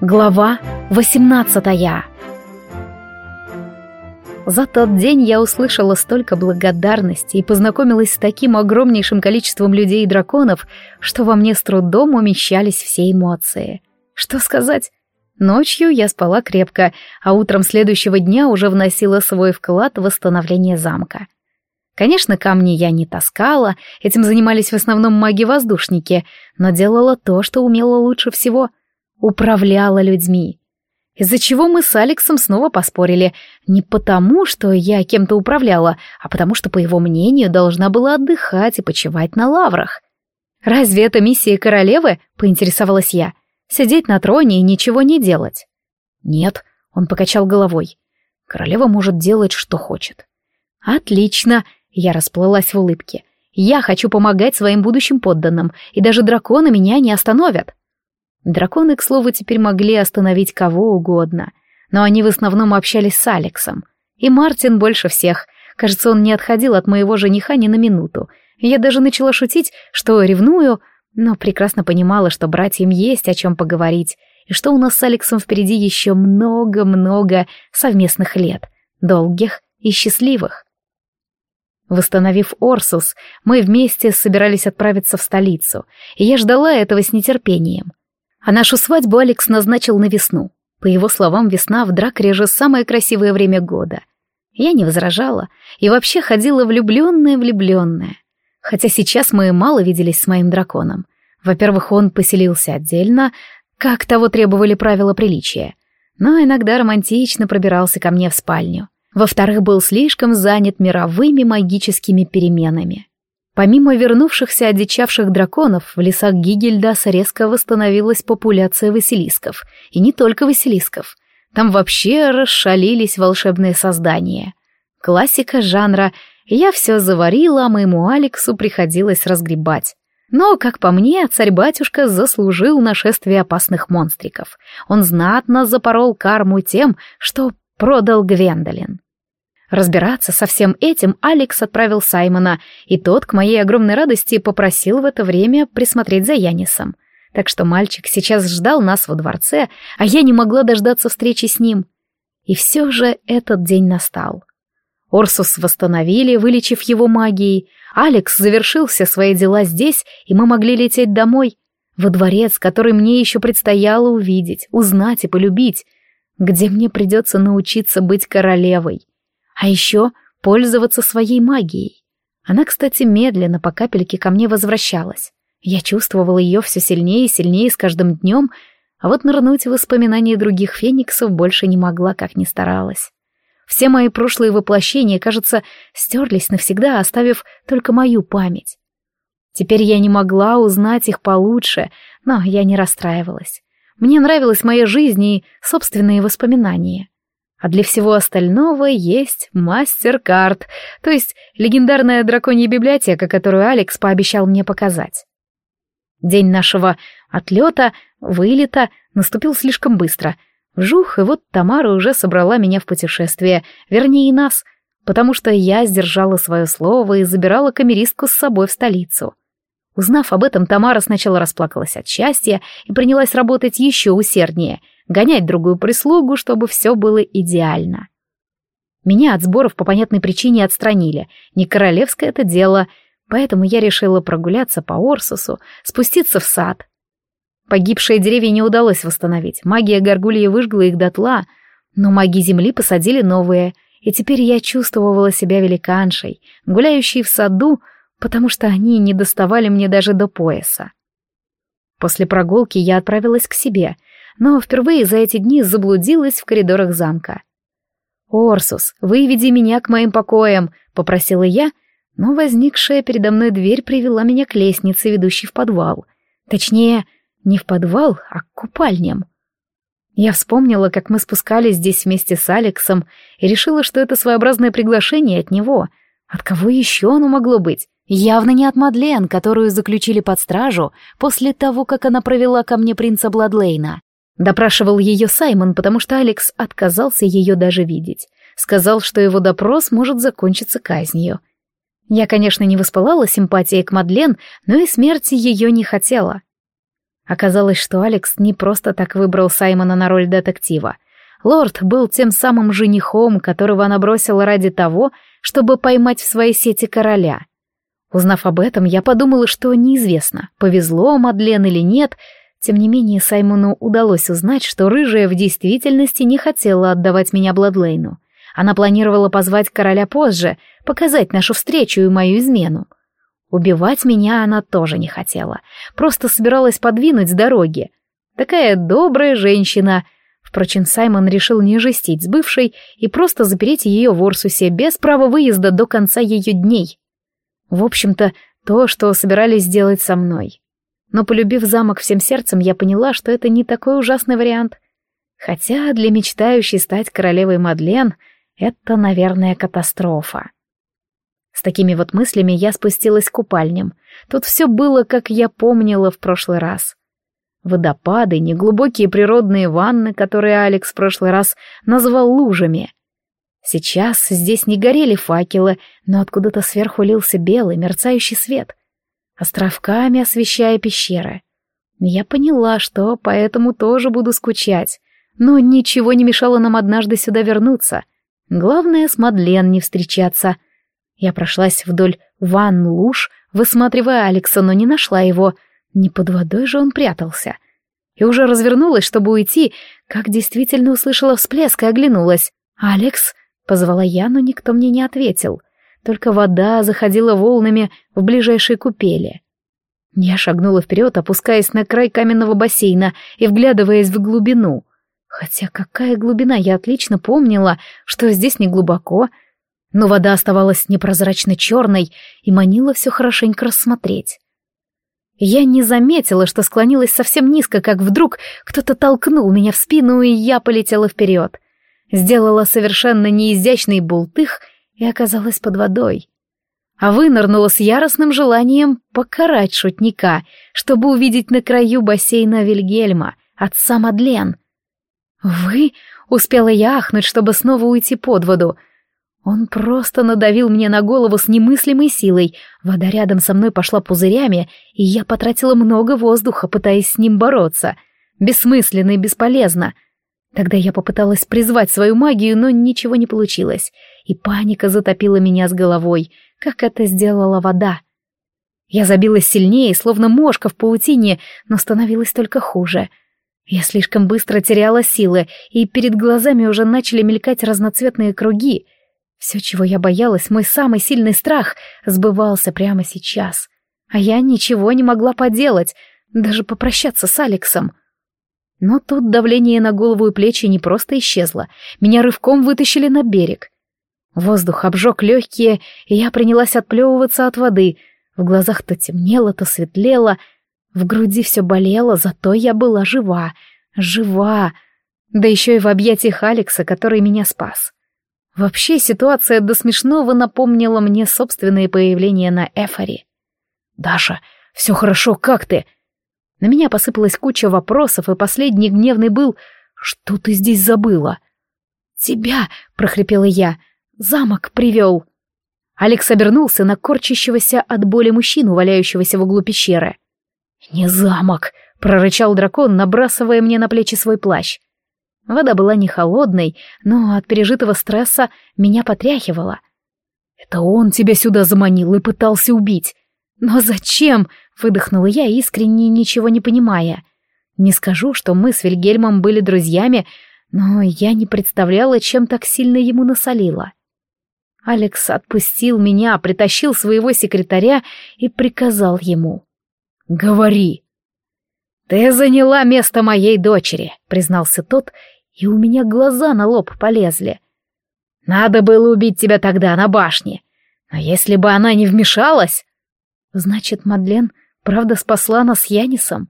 Глава 18 За тот день я услышала столько благодарности и познакомилась с таким огромнейшим количеством людей и драконов, что во мне с трудом умещались все эмоции. Что сказать? Ночью я спала крепко, а утром следующего дня уже вносила свой вклад в восстановление замка. Конечно, камни я не таскала, этим занимались в основном маги-воздушники, но делала то, что умела лучше всего — управляла людьми. Из-за чего мы с Алексом снова поспорили. Не потому, что я кем-то управляла, а потому что, по его мнению, должна была отдыхать и почивать на лаврах. «Разве это миссия королевы?» — поинтересовалась я. «Сидеть на троне и ничего не делать». «Нет», — он покачал головой. «Королева может делать, что хочет». «Отлично!» — я расплылась в улыбке. «Я хочу помогать своим будущим подданным, и даже драконы меня не остановят». Драконы, к слову, теперь могли остановить кого угодно, но они в основном общались с Алексом. И Мартин больше всех. Кажется, он не отходил от моего жениха ни на минуту. Я даже начала шутить, что ревную, но прекрасно понимала, что братьям есть о чем поговорить, и что у нас с Алексом впереди еще много-много совместных лет, долгих и счастливых. Восстановив Орсус, мы вместе собирались отправиться в столицу, и я ждала этого с нетерпением. А нашу свадьбу Алекс назначил на весну. По его словам, весна в Дракреже самое красивое время года. Я не возражала и вообще ходила влюбленная-влюбленная. Хотя сейчас мы мало виделись с моим драконом. Во-первых, он поселился отдельно, как того требовали правила приличия, но иногда романтично пробирался ко мне в спальню. Во-вторых, был слишком занят мировыми магическими переменами. Помимо вернувшихся одичавших драконов, в лесах Гигельдаса резко восстановилась популяция василисков. И не только василисков. Там вообще расшалились волшебные создания. Классика жанра «я все заварила, а моему Алексу приходилось разгребать». Но, как по мне, царь-батюшка заслужил нашествие опасных монстриков. Он знатно запорол карму тем, что продал Гвендолин. Разбираться со всем этим Алекс отправил Саймона, и тот, к моей огромной радости, попросил в это время присмотреть за Янисом. Так что мальчик сейчас ждал нас во дворце, а я не могла дождаться встречи с ним. И все же этот день настал. Орсус восстановили, вылечив его магией. Алекс завершил все свои дела здесь, и мы могли лететь домой, во дворец, который мне еще предстояло увидеть, узнать и полюбить, где мне придется научиться быть королевой. А еще пользоваться своей магией. Она, кстати, медленно по капельке ко мне возвращалась. Я чувствовала ее все сильнее и сильнее с каждым днем, а вот нырнуть в воспоминания других фениксов больше не могла, как ни старалась. Все мои прошлые воплощения, кажется, стерлись навсегда, оставив только мою память. Теперь я не могла узнать их получше, но я не расстраивалась. Мне нравилась моя жизнь и собственные воспоминания. А для всего остального есть мастер-карт, то есть легендарная драконья библиотека, которую Алекс пообещал мне показать. День нашего отлета, вылета наступил слишком быстро. Вжух, и вот Тамара уже собрала меня в путешествие, вернее нас, потому что я сдержала свое слово и забирала камеристку с собой в столицу. Узнав об этом, Тамара сначала расплакалась от счастья и принялась работать еще усерднее — гонять другую прислугу, чтобы все было идеально. Меня от сборов по понятной причине отстранили. Не королевское это дело, поэтому я решила прогуляться по Орсусу, спуститься в сад. Погибшие деревья не удалось восстановить, магия горгульи выжгла их дотла, но маги земли посадили новые, и теперь я чувствовала себя великаншей, гуляющей в саду, потому что они не доставали мне даже до пояса. После прогулки я отправилась к себе — но впервые за эти дни заблудилась в коридорах замка. «Орсус, выведи меня к моим покоям», — попросила я, но возникшая передо мной дверь привела меня к лестнице, ведущей в подвал. Точнее, не в подвал, а к купальням. Я вспомнила, как мы спускались здесь вместе с Алексом, и решила, что это своеобразное приглашение от него. От кого еще оно могло быть? Явно не от Мадлен, которую заключили под стражу после того, как она провела ко мне принца Бладлейна. Допрашивал ее Саймон, потому что Алекс отказался ее даже видеть. сказал, что его допрос может закончиться казнью. Я, конечно, не воспылала симпатией к Мадлен, но и смерти ее не хотела. Оказалось, что Алекс не просто так выбрал Саймона на роль детектива. Лорд был тем самым женихом, которого она бросила ради того, чтобы поймать в своей сети короля. Узнав об этом, я подумала, что неизвестно, повезло Мадлен или нет, тем не менее Саймону удалось узнать, что рыжая в действительности не хотела отдавать меня Бладлейну. Она планировала позвать короля позже, показать нашу встречу и мою измену. Убивать меня она тоже не хотела, просто собиралась подвинуть с дороги. Такая добрая женщина. Впрочем, Саймон решил не жестить с бывшей и просто запереть ее в Орсусе без права выезда до конца ее дней. В общем-то, то, что собирались сделать со мной. Но полюбив замок всем сердцем, я поняла, что это не такой ужасный вариант. Хотя для мечтающей стать королевой Мадлен это, наверное, катастрофа. С такими вот мыслями я спустилась к купальням. Тут все было, как я помнила в прошлый раз. Водопады, неглубокие природные ванны, которые Алекс в прошлый раз назвал лужами. Сейчас здесь не горели факелы, но откуда-то сверху лился белый, мерцающий свет, островками освещая пещеры. Я поняла, что поэтому тоже буду скучать, но ничего не мешало нам однажды сюда вернуться. Главное, с Мадлен не встречаться. Я прошлась вдоль ванн луж, высматривая Алекса, но не нашла его. Не под водой же он прятался. И уже развернулась, чтобы уйти, как действительно услышала всплеск и оглянулась. «Алекс?» — позвала я, но никто мне не ответил. Только вода заходила волнами в ближайшей купели. Я шагнула вперед, опускаясь на край каменного бассейна и вглядываясь в глубину. Хотя какая глубина, я отлично помнила, что здесь не глубоко, но вода оставалась непрозрачно черной и манила все хорошенько рассмотреть. Я не заметила, что склонилась совсем низко, как вдруг кто-то толкнул меня в спину, и я полетела вперед. Сделала совершенно неизящный бултых и оказалась под водой. А вынырнула с яростным желанием покарать шутника, чтобы увидеть на краю бассейна Вильгельма, отца Мадлен. «Вы?» — успела я ахнуть, чтобы снова уйти под воду — он просто надавил мне на голову с немыслимой силой. Вода рядом со мной пошла пузырями, и я потратила много воздуха, пытаясь с ним бороться. Бессмысленно и бесполезно. Тогда я попыталась призвать свою магию, но ничего не получилось, и паника затопила меня с головой, как это сделала вода. Я забилась сильнее, словно мошка в паутине, но становилось только хуже. Я слишком быстро теряла силы, и перед глазами уже начали мелькать разноцветные круги — все, чего я боялась, мой самый сильный страх, сбывался прямо сейчас. А я ничего не могла поделать, даже попрощаться с Алексом. Но тут давление на голову и плечи не просто исчезло, меня рывком вытащили на берег. Воздух обжег легкие, и я принялась отплевываться от воды. В глазах то темнело, то светлело, в груди все болело, зато я была жива, жива, да еще и в объятиях Алекса, который меня спас. Вообще ситуация до смешного напомнила мне собственное появление на Эфоре. «Даша, все хорошо, как ты?» На меня посыпалась куча вопросов, и последний гневный был «Что ты здесь забыла?» «Тебя!» — прохрипела я. «Замок привел!» Алекс обернулся на корчащегося от боли мужчину, валяющегося в углу пещеры. «Не замок!» — прорычал дракон, набрасывая мне на плечи свой плащ. Вода была не холодной, но от пережитого стресса меня потряхивало. «Это он тебя сюда заманил и пытался убить!» «Но зачем?» — выдохнула я, искренне ничего не понимая. Не скажу, что мы с Вильгельмом были друзьями, но я не представляла, чем так сильно ему насолила. Алекс отпустил меня, притащил своего секретаря и приказал ему. «Говори!» «Ты заняла место моей дочери», — признался тот и у меня глаза на лоб полезли. Надо было убить тебя тогда на башне. Но если бы она не вмешалась... Значит, Мадлен правда спасла нас Янисом?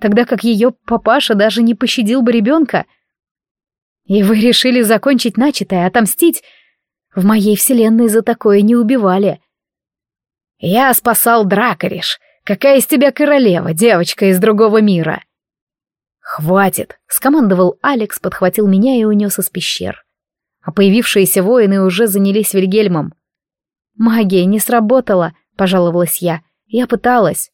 Тогда как ее папаша даже не пощадил бы ребенка? И вы решили закончить начатое, отомстить? В моей вселенной за такое не убивали. Я спасал Дракориш. Какая из тебя королева, девочка из другого мира? «Хватит!» — скомандовал Алекс, подхватил меня и унес из пещер. а появившиеся воины уже занялись Вильгельмом. «Магия не сработала», — пожаловалась я. «Я пыталась».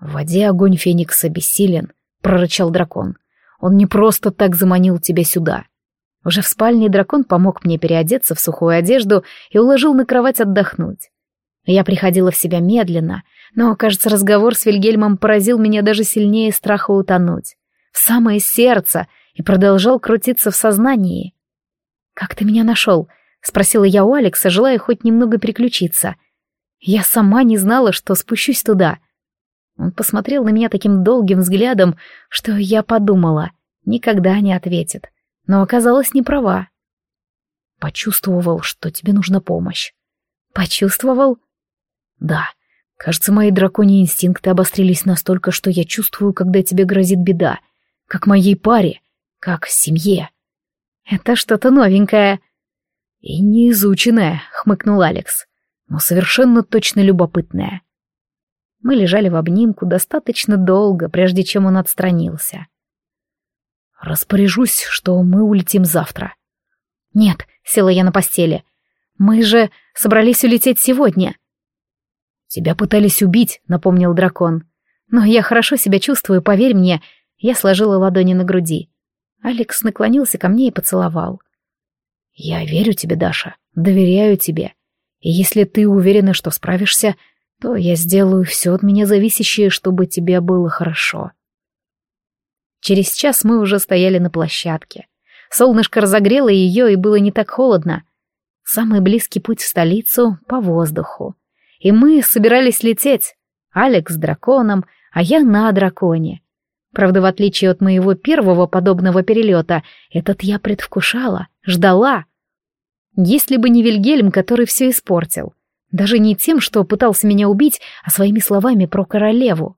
«В воде огонь Феникса бессилен», — прорычал дракон. «Он не просто так заманил тебя сюда». Уже в спальне дракон помог мне переодеться в сухую одежду и уложил на кровать отдохнуть. Я приходила в себя медленно, но, кажется, разговор с Вильгельмом поразил меня даже сильнее страха утонуть. В самое сердце и продолжал крутиться в сознании. «Как ты меня нашел?» — спросила я у Алекса, желая хоть немного переключиться. Я сама не знала, что спущусь туда. Он посмотрел на меня таким долгим взглядом, что я подумала, никогда не ответит. Но оказалась не права. Почувствовал, что тебе нужна помощь. Почувствовал? Да. Кажется, мои драконьи инстинкты обострились настолько, что я чувствую, когда тебе грозит беда. Как моей паре, как семье. Это что-то новенькое. И неизученное, хмыкнул Алекс, но совершенно точно любопытное. Мы лежали в обнимку достаточно долго, прежде чем он отстранился. Распоряжусь, что мы улетим завтра. Нет, села я на постели. Мы же собрались улететь сегодня. Тебя пытались убить, напомнил дракон. Но я хорошо себя чувствую, поверь мне. Я сложила ладони на груди. Алекс наклонился ко мне и поцеловал. «Я верю тебе, Даша, доверяю тебе. И если ты уверена, что справишься, то я сделаю все от меня зависящее, чтобы тебе было хорошо». Через час мы уже стояли на площадке. Солнышко разогрело ее, и было не так холодно. Самый близкий путь в столицу — по воздуху. И мы собирались лететь. Алекс с драконом, а я на драконе. Правда, в отличие от моего первого подобного перелета, этот я предвкушала, ждала. Если бы не Вильгельм, который все испортил. Даже не тем, что пытался меня убить, а своими словами про королеву.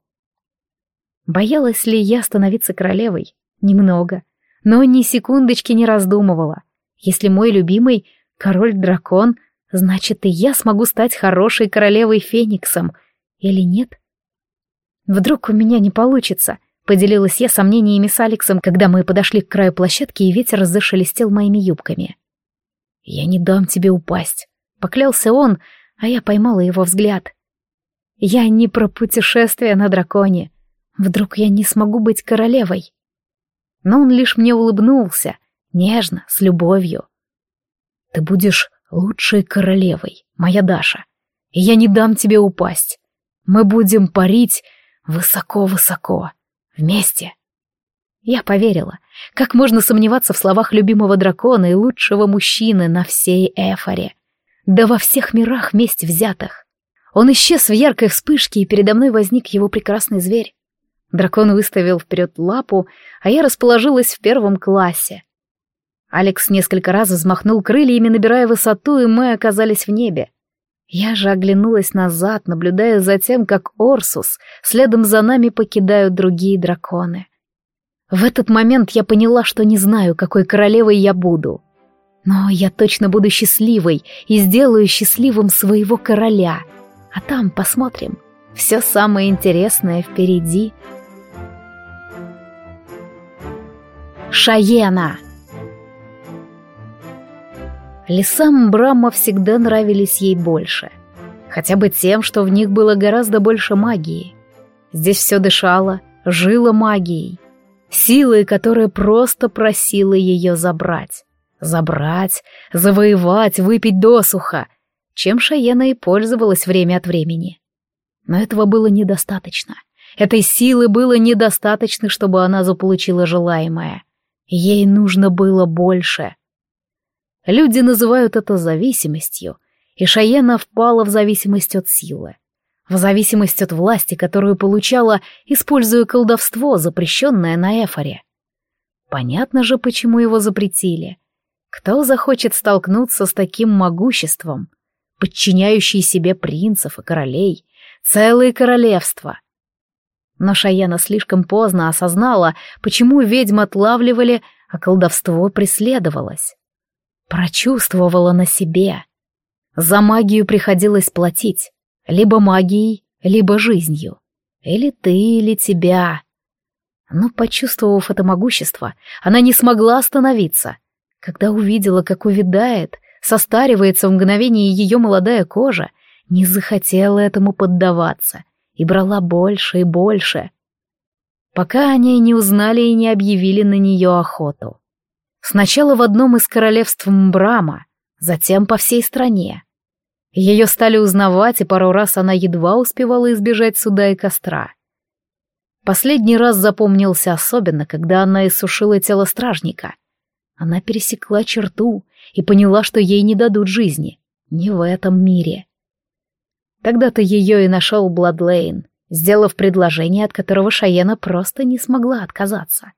Боялась ли я становиться королевой? Немного. Но ни секундочки не раздумывала. Если мой любимый король-дракон, значит и я смогу стать хорошей королевой Фениксом. Или нет? Вдруг у меня не получится — Поделилась я сомнениями с Алексом, когда мы подошли к краю площадки, и ветер зашелестел моими юбками. «Я не дам тебе упасть», — поклялся он, а я поймала его взгляд. «Я не про путешествие на драконе. Вдруг я не смогу быть королевой?» Но он лишь мне улыбнулся, нежно, с любовью. «Ты будешь лучшей королевой, моя Даша, и я не дам тебе упасть. Мы будем парить высоко-высоко». Вместе. Я поверила. Как можно сомневаться в словах любимого дракона и лучшего мужчины на всей Эфоре? Да во всех мирах вместе взятых. Он исчез в яркой вспышке, и передо мной возник его прекрасный зверь. Дракон выставил вперед лапу, а я расположилась в первом классе. Алекс несколько раз взмахнул крыльями, набирая высоту, и мы оказались в небе. Я же оглянулась назад, наблюдая за тем, как Орсус следом за нами покидают другие драконы. В этот момент я поняла, что не знаю, какой королевой я буду. Но я точно буду счастливой и сделаю счастливым своего короля. А там посмотрим. Все самое интересное впереди. Шаена. Леса Мбрама всегда нравились ей больше. Хотя бы тем, что в них было гораздо больше магии. Здесь все дышало, жило магией. Силой, которая просто просила ее забрать. Забрать, завоевать, выпить досуха, чем Шаена и пользовалась время от времени. Но этого было недостаточно. Этой силы было недостаточно, чтобы она заполучила желаемое. Ей нужно было больше — Люди называют это зависимостью, и Шаена впала в зависимость от силы, в зависимость от власти, которую получала, используя колдовство, запрещенное на Эфоре. Понятно же, почему его запретили. Кто захочет столкнуться с таким могуществом, подчиняющий себе принцев и королей, целые королевства? Но Шаяна слишком поздно осознала, почему ведьм отлавливали, а колдовство преследовалось прочувствовала на себе. За магию приходилось платить, либо магией, либо жизнью. Или ты, или тебя. Но, почувствовав это могущество, она не смогла остановиться. Когда увидела, как увядает, состаривается в мгновение ее молодая кожа, не захотела этому поддаваться и брала больше и больше, пока они не узнали и не объявили на нее охоту. Сначала в одном из королевств Мбрама, затем по всей стране. Ее стали узнавать, и пару раз она едва успевала избежать суда и костра. Последний раз запомнился особенно, когда она иссушила тело стражника. Она пересекла черту и поняла, что ей не дадут жизни. Не в этом мире. Тогда-то ее и нашел Бладлейн, сделав предложение, от которого Шаена просто не смогла отказаться.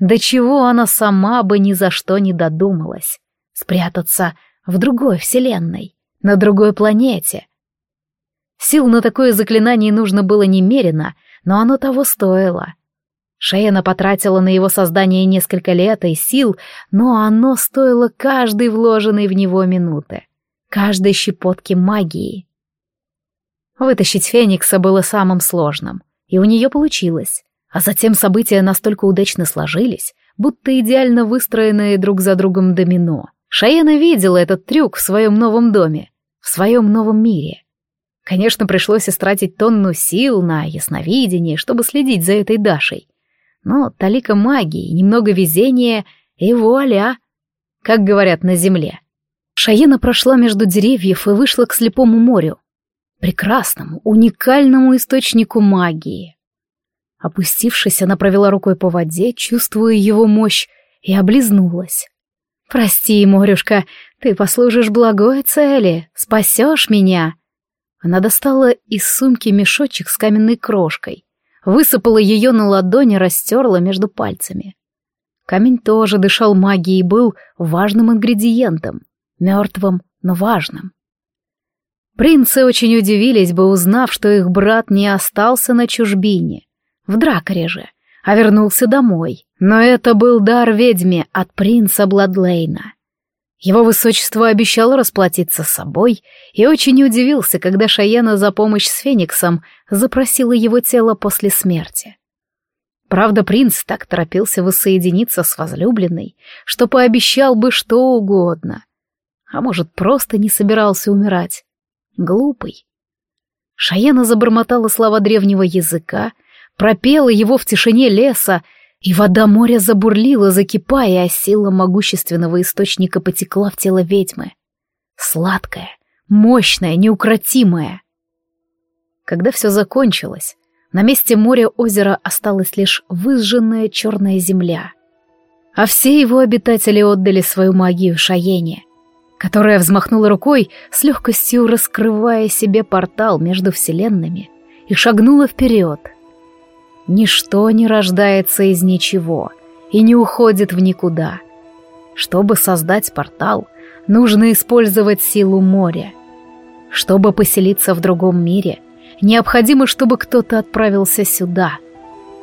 До чего она сама бы ни за что не додумалась. Спрятаться в другой вселенной, на другой планете. Сил на такое заклинание нужно было немерено, но оно того стоило. Шейна потратила на его создание несколько лет и сил, но оно стоило каждой вложенной в него минуты, каждой щепотки магии. Вытащить Феникса было самым сложным, и у нее получилось. А затем события настолько удачно сложились, будто идеально выстроенные друг за другом домино. Шаена видела этот трюк в своем новом доме, в своем новом мире. Конечно, пришлось истратить тонну сил на ясновидение, чтобы следить за этой Дашей. Но талика магии, немного везения и вуаля, как говорят на земле. Шаена прошла между деревьев и вышла к слепому морю. Прекрасному, уникальному источнику магии. Опустившись, она провела рукой по воде, чувствуя его мощь, и облизнулась. «Прости, Морюшка, ты послужишь благой цели, спасешь меня!» Она достала из сумки мешочек с каменной крошкой, высыпала ее на ладони, растерла между пальцами. Камень тоже дышал магией и был важным ингредиентом, мертвым, но важным. Принцы очень удивились бы, узнав, что их брат не остался на чужбине, в Дракаре а вернулся домой. Но это был дар ведьме от принца Бладлейна. Его высочество обещал расплатиться собой и очень удивился, когда Шаяна за помощь с Фениксом запросила его тело после смерти. Правда, принц так торопился воссоединиться с возлюбленной, что пообещал бы что угодно. А может, просто не собирался умирать. Глупый. Шаяна забормотала слова древнего языка, пропела его в тишине леса, и вода моря забурлила, закипая, а сила могущественного источника потекла в тело ведьмы. Сладкая, мощная, неукротимая. Когда все закончилось, на месте моря озера осталась лишь выжженная черная земля. А все его обитатели отдали свою магию Шаене которая взмахнула рукой, с легкостью раскрывая себе портал между вселенными, и шагнула вперед. Ничто не рождается из ничего и не уходит в никуда. Чтобы создать портал, нужно использовать силу моря. Чтобы поселиться в другом мире, необходимо, чтобы кто-то отправился сюда.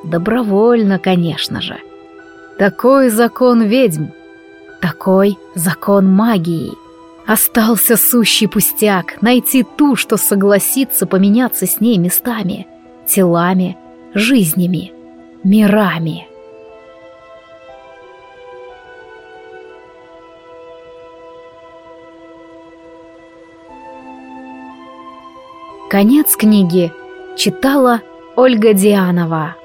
Добровольно, конечно же. Такой закон ведьм, такой закон магии. Остался сущий пустяк — найти ту, что согласится поменяться с ней местами, телами, жизнями, мирами. Конец книги читала Ольга Дианова.